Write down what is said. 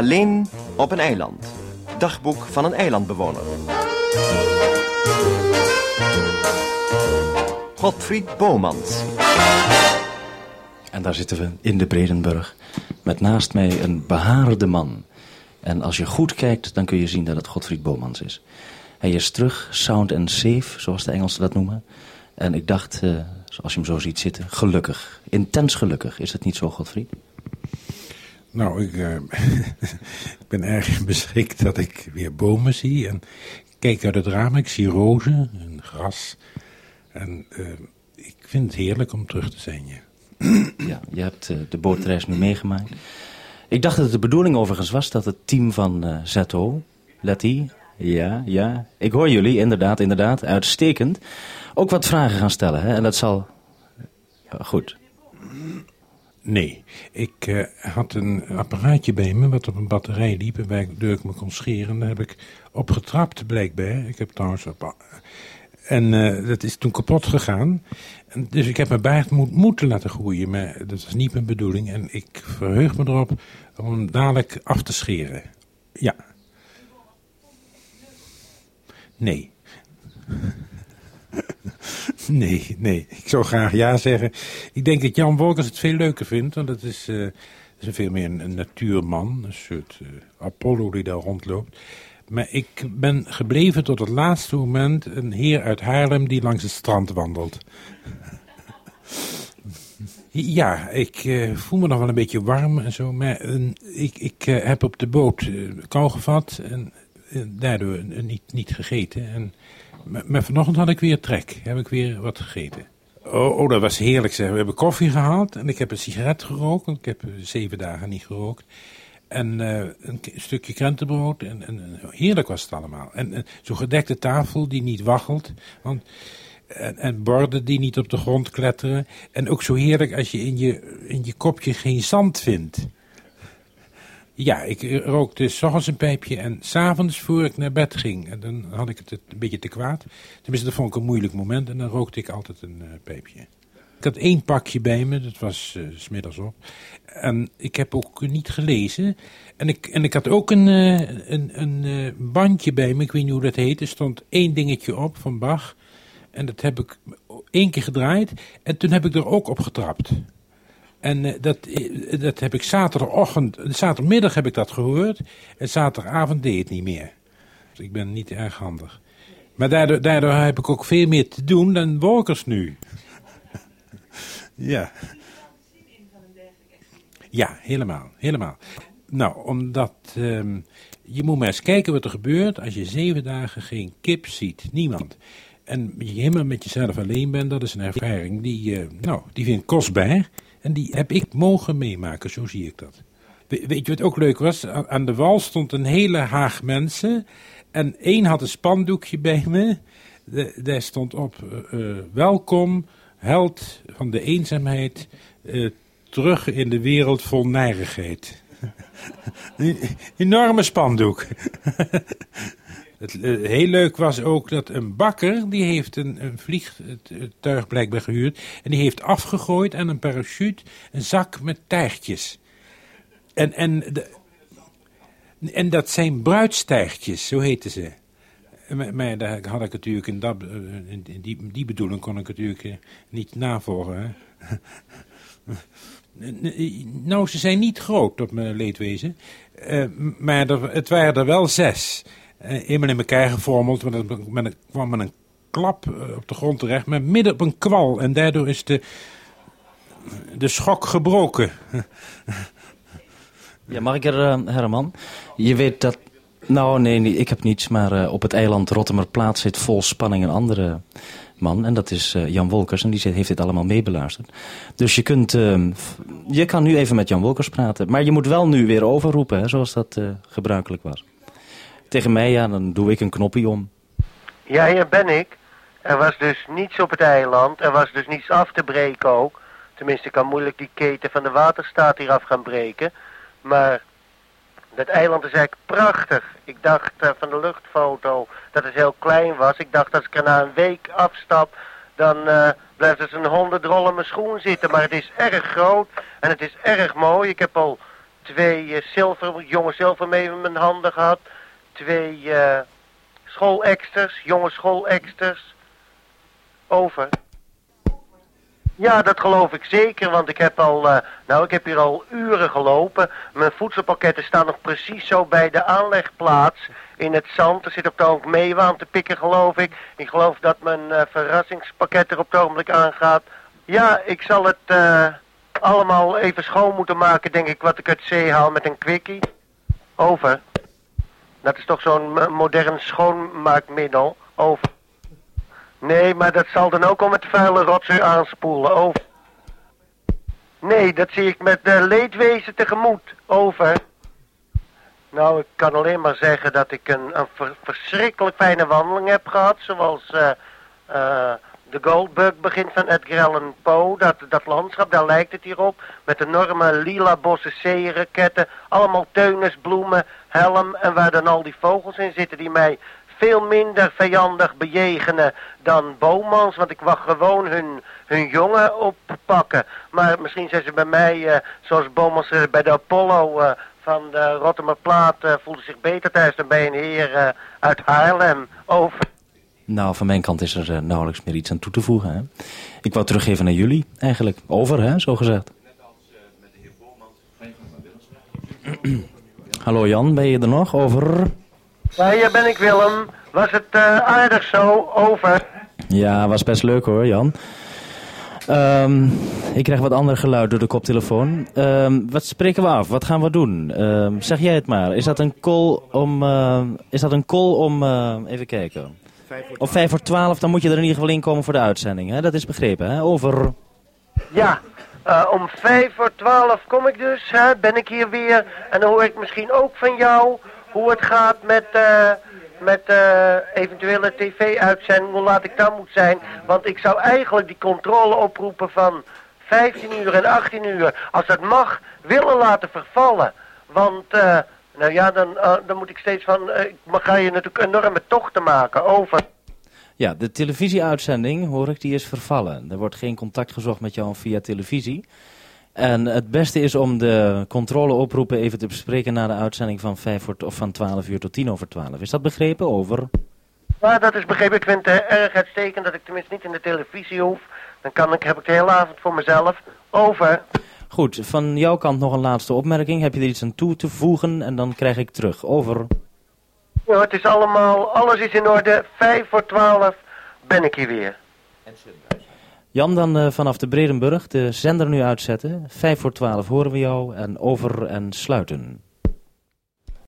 Alleen op een eiland. Dagboek van een eilandbewoner. Godfried Bomans. En daar zitten we in de Bredenburg. Met naast mij een behaarde man. En als je goed kijkt, dan kun je zien dat het Godfried Bomans is. Hij is terug, sound and safe, zoals de Engelsen dat noemen. En ik dacht, uh, zoals je hem zo ziet zitten, gelukkig. Intens gelukkig. Is dat niet zo, Godfried? Nou, ik, uh, ik ben erg beschikt dat ik weer bomen zie. En ik kijk uit het raam, ik zie rozen en gras. En uh, ik vind het heerlijk om terug te zijn, ja. Ja, je hebt uh, de bootreis nu meegemaakt. Ik dacht dat het de bedoeling overigens was dat het team van uh, ZO, Letty, ja, ja, ik hoor jullie, inderdaad, inderdaad, uitstekend, ook wat vragen gaan stellen. Hè? En dat zal, ja, goed. Nee, ik uh, had een apparaatje bij me wat op een batterij liep en waardoor ik me kon scheren. Daar heb ik op getrapt blijkbaar. Ik heb trouwens op... En uh, dat is toen kapot gegaan. En dus ik heb mijn baard moet, moeten laten groeien, maar dat was niet mijn bedoeling. En ik verheug me erop om hem dadelijk af te scheren. Ja. Nee. nee, nee. Ik zou graag ja zeggen. Ik denk dat Jan Wolkers het veel leuker vindt, want dat is, uh, veel meer een, natuurman. Een soort uh, Apollo die daar rondloopt. Maar ik ben gebleven tot het laatste moment een heer uit Haarlem die langs het strand wandelt. Ja, ik uh, voel me nog wel een beetje warm en zo, maar ik, ik heb op de boot kou gevat en daardoor niet, niet gegeten. En, maar, vanochtend had ik weer trek, heb ik weer wat gegeten. Oh, oh dat was heerlijk zeg. We hebben koffie gehaald en ik heb een sigaret gerookt, ik heb zeven dagen niet gerookt. En uh, een stukje krentenbrood. En, en, heerlijk was het allemaal. En, en zo'n gedekte tafel die niet waggelt. Want, en, en, borden die niet op de grond kletteren. En ook zo heerlijk als je in je, in je kopje geen zand vindt. Ja, ik rookte s ochtends een pijpje en s'avonds voor ik naar bed ging. En dan had ik het een beetje te kwaad. Tenminste, dat vond ik een moeilijk moment. En dan rookte ik altijd een uh, pijpje. Ik had één pakje bij me, dat was uh, smiddags op. En ik heb ook niet gelezen. En ik, en ik had ook een, een, een bandje bij me, ik weet niet hoe dat heet. Er stond één dingetje op van Bach. En dat heb ik één keer gedraaid. En toen heb ik er ook op getrapt. En dat, dat heb ik zaterdagochtend, zaterdagmiddag heb ik dat gehoord. En zaterdagavond deed het niet meer. Dus ik ben niet erg handig. Maar daardoor, daardoor heb ik ook veel meer te doen dan Wolkers nu. Ja. Ja, helemaal, helemaal. Nou, omdat um, je moet maar eens kijken wat er gebeurt als je zeven dagen geen kip ziet, niemand. En je helemaal met jezelf alleen bent, dat is een ervaring die, uh, nou, die vind ik kostbaar. En die heb ik mogen meemaken, zo zie ik dat. We, weet je wat ook leuk was? Aan de wal stond een hele haag mensen. En één had een spandoekje bij me. Daar stond op, uh, welkom, held van de eenzaamheid, uh, terug in de wereld vol nijrigheid. Enorme spandoek. Het, uh, heel leuk was ook dat een bakker, die heeft een, vliegtuig blijkbaar gehuurd, en die heeft afgegooid aan een parachute een zak met tijgtjes. En, en, de, en dat zijn bruidstijgtjes, zo heten ze. Maar, daar had ik natuurlijk in, dat, in die, die bedoeling kon ik natuurlijk niet navolgen. Nou, ze zijn niet groot op mijn leedwezen. Maar het waren er wel zes. Eenmaal in elkaar gevormeld. Maar dat kwam met een klap uh, op de grond terecht. Maar midden op een kwal. En daardoor is de, de schok gebroken. ja, mag ik er, Herman? Je weet dat... Nou, nee, ik heb niets. Maar op het eiland Rottemerplaat zit vol spanning een andere man. En dat is Jan Wolkers. En die heeft dit allemaal meebeluisterd. Dus je kunt... Je kan nu even met Jan Wolkers praten. Maar je moet wel nu weer overroepen, hè, zoals dat gebruikelijk was. Tegen mij, ja, dan doe ik een knopje om. Ja, hier ben ik. Er was dus niets op het eiland. Er was dus niets af te breken ook. Tenminste, ik kan moeilijk die keten van de waterstaat hier af gaan breken. Maar dat eiland is eigenlijk prachtig. Ik dacht uh, van de luchtfoto dat het heel klein was. Ik dacht als ik er na een week afstap, dan uh, blijft het een honderdrol in mijn schoen zitten. Maar het is erg groot en het is erg mooi. Ik heb al twee eh, zilver, jonge zilver mee in mijn handen gehad. Twee schoolexters, jonge schoolexters. Over. Ja, dat geloof ik zeker, want ik heb al, eh, nou ik heb hier al uren gelopen. Mijn voedselpakketten staan nog precies zo bij de aanlegplaats in het zand. Er zit op het ogenblik meeuwen aan te pikken, geloof ik. Ik geloof dat mijn eh, verrassingspakket er op het ogenblik aangaat. Ja, ik zal het allemaal even schoon moeten maken, denk ik, wat ik uit zee haal met een quickie. Over. Dat is toch zo'n mo- modern schoonmaakmiddel. Over. Nee, maar dat zal dan ook al met vuile rotzooi aanspoelen. Over. Nee, dat zie ik met uh, leedwezen tegemoet. Over. Nou, ik kan alleen maar zeggen dat ik een, een ver- verschrikkelijk fijne wandeling heb gehad. Zoals eh de Goldbug begint van Edgar Allan Poe. Dat, dat landschap, daar lijkt het hier op. Met enorme lila bossen zeereketten. Allemaal teunis, bloemen, helm. En waar dan al die vogels in zitten die mij veel minder vijandig bejegenen dan Bomans. Want ik wacht gewoon hun, hun jongen oppakken. Maar misschien zijn ze bij mij, eh, zoals Bomans eh, bij de Apollo eh, van de Rotterdamplaat... eh voelde zich beter thuis dan bij een heer uit Haarlem. Over. Nou, van mijn kant is er eh, nauwelijks meer iets aan toe te voegen. Hè? Ik wou teruggeven naar jullie, eigenlijk. Over, hè, zo gezegd. Hallo Jan, ben je er nog? Over. Ja, hier ben ik Willem. Was het eh, aardig zo? Over. Ja, was best leuk hoor, Jan. Ehm, ik krijg wat ander geluid door de koptelefoon. Ehm, wat spreken we af? Wat gaan we doen? Ehm, zeg jij het maar. Is dat een call om... eh, is dat een call om... even kijken. Of vijf voor twaalf, dan moet je er in ieder geval in komen voor de uitzending. Hè? Dat is begrepen, hè? Over. Ja, eh, om vijf voor twaalf kom ik dus, hè, ben ik hier weer. En dan hoor ik misschien ook van jou hoe het gaat met, eh, met eh, eventuele tv-uitzending, hoe laat ik dan moet zijn. Want ik zou eigenlijk die controle oproepen van 15 uur en 18 uur, als dat mag, willen laten vervallen. Want, eh, nou ja, dan, eh, dan moet ik steeds van, eh, ik ga je natuurlijk enorme tochten maken over. Ja, de televisieuitzending, hoor ik, die is vervallen. Er wordt geen contact gezocht met jou via televisie. En het beste is om de controleoproepen even te bespreken na de uitzending van, 5 voor, of van 12 uur tot 10 over 12. Is dat begrepen? Over. Ja, dat is begrepen. Ik vind het eh, erg uitstekend dat ik tenminste niet in de televisie hoef. Dan kan ik, heb ik de hele avond voor mezelf. Over. Goed, van jouw kant nog een laatste opmerking. Heb je er iets aan toe te voegen en dan krijg ik terug. Over. Ja, het is allemaal, alles is in orde. Vijf voor twaalf ben ik hier weer. Jan, dan eh, vanaf de Bredenburg de zender nu uitzetten. 5 voor 12 horen we jou en over en sluiten.